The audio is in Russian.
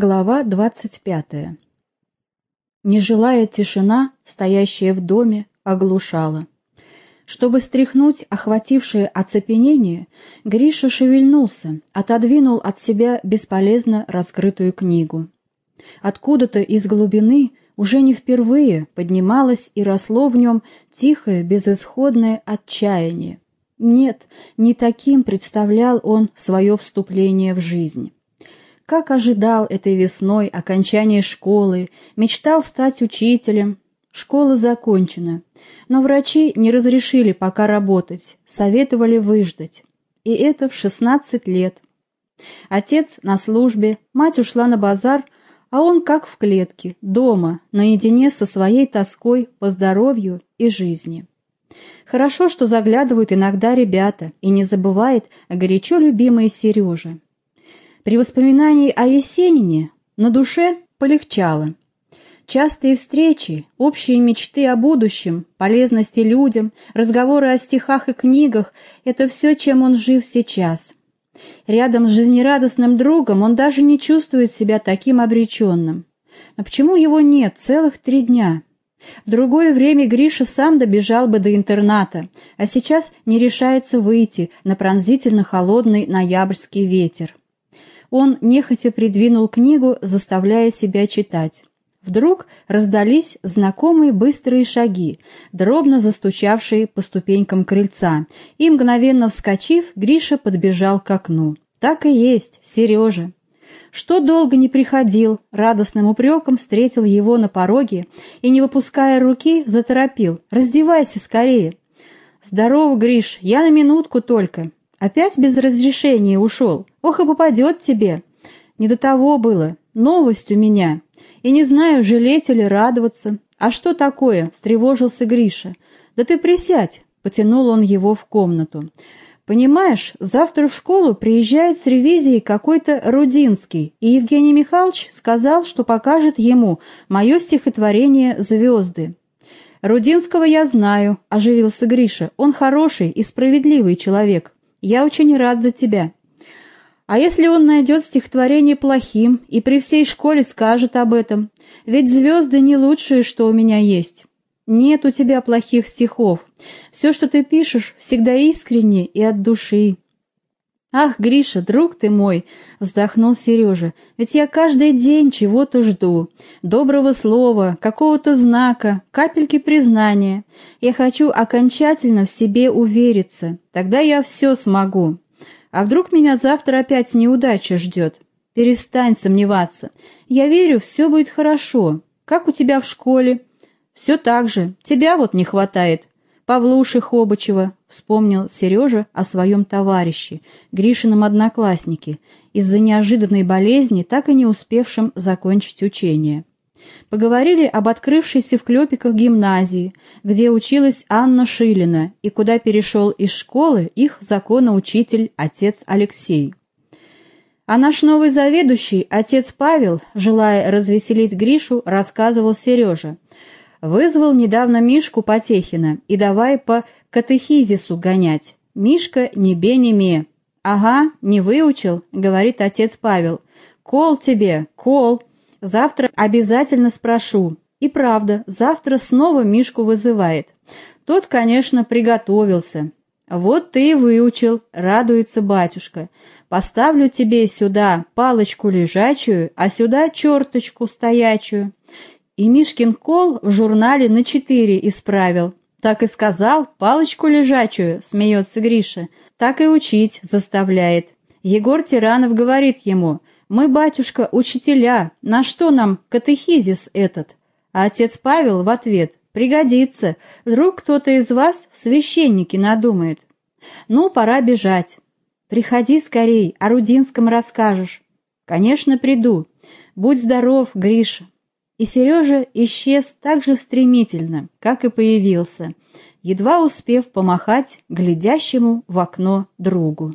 Глава двадцать пятая. Нежилая тишина, стоящая в доме, оглушала. Чтобы стряхнуть охватившее оцепенение, Гриша шевельнулся, отодвинул от себя бесполезно раскрытую книгу. Откуда-то из глубины уже не впервые поднималось и росло в нем тихое, безысходное отчаяние. Нет, не таким представлял он свое вступление в жизнь. Как ожидал этой весной окончания школы, мечтал стать учителем. Школа закончена, но врачи не разрешили пока работать, советовали выждать. И это в 16 лет. Отец на службе, мать ушла на базар, а он как в клетке, дома, наедине со своей тоской по здоровью и жизни. Хорошо, что заглядывают иногда ребята и не забывает о горячо любимой Сереже. При воспоминании о Есенине на душе полегчало. Частые встречи, общие мечты о будущем, полезности людям, разговоры о стихах и книгах — это все, чем он жив сейчас. Рядом с жизнерадостным другом он даже не чувствует себя таким обреченным. Но почему его нет целых три дня? В другое время Гриша сам добежал бы до интерната, а сейчас не решается выйти на пронзительно холодный ноябрьский ветер. Он нехотя придвинул книгу, заставляя себя читать. Вдруг раздались знакомые быстрые шаги, дробно застучавшие по ступенькам крыльца, и, мгновенно вскочив, Гриша подбежал к окну. Так и есть, Сережа. Что долго не приходил, радостным упреком встретил его на пороге и, не выпуская руки, заторопил. «Раздевайся скорее!» «Здорово, Гриш, я на минутку только. Опять без разрешения ушел. Ох и попадет тебе. Не до того было. Новость у меня. И не знаю, жалеть или радоваться. А что такое? Встревожился Гриша. Да ты присядь. Потянул он его в комнату. Понимаешь, завтра в школу приезжает с ревизией какой-то Рудинский, и Евгений Михайлович сказал, что покажет ему мое стихотворение «Звезды». «Рудинского я знаю», — оживился Гриша. «Он хороший и справедливый человек. Я очень рад за тебя. А если он найдет стихотворение плохим и при всей школе скажет об этом? Ведь звезды не лучшие, что у меня есть. Нет у тебя плохих стихов. Все, что ты пишешь, всегда искренне и от души. «Ах, Гриша, друг ты мой!» — вздохнул Сережа. «Ведь я каждый день чего-то жду. Доброго слова, какого-то знака, капельки признания. Я хочу окончательно в себе увериться. Тогда я все смогу. А вдруг меня завтра опять неудача ждет? Перестань сомневаться. Я верю, все будет хорошо. Как у тебя в школе?» «Все так же. Тебя вот не хватает. Павлуши Хобычева, вспомнил Сережа о своем товарище, Гришином однокласснике, из-за неожиданной болезни, так и не успевшем закончить учение. Поговорили об открывшейся в Клепиках гимназии, где училась Анна Шилина и куда перешел из школы их законоучитель отец Алексей. А наш новый заведующий, отец Павел, желая развеселить Гришу, рассказывал Сереже – Вызвал недавно Мишку Потехина и давай по катехизису гонять. Мишка не бе не ме. «Ага, не выучил», — говорит отец Павел. «Кол тебе, кол. Завтра обязательно спрошу». И правда, завтра снова Мишку вызывает. Тот, конечно, приготовился. «Вот ты и выучил», — радуется батюшка. «Поставлю тебе сюда палочку лежачую, а сюда черточку стоячую. И Мишкин кол в журнале на четыре исправил. Так и сказал, палочку лежачую, смеется Гриша. Так и учить заставляет. Егор Тиранов говорит ему, «Мы, батюшка, учителя, на что нам катехизис этот?» А отец Павел в ответ, «Пригодится, вдруг кто-то из вас в священнике надумает». «Ну, пора бежать. Приходи скорей, о Рудинском расскажешь». «Конечно, приду. Будь здоров, Гриша». И Сережа исчез так же стремительно, как и появился, едва успев помахать глядящему в окно другу.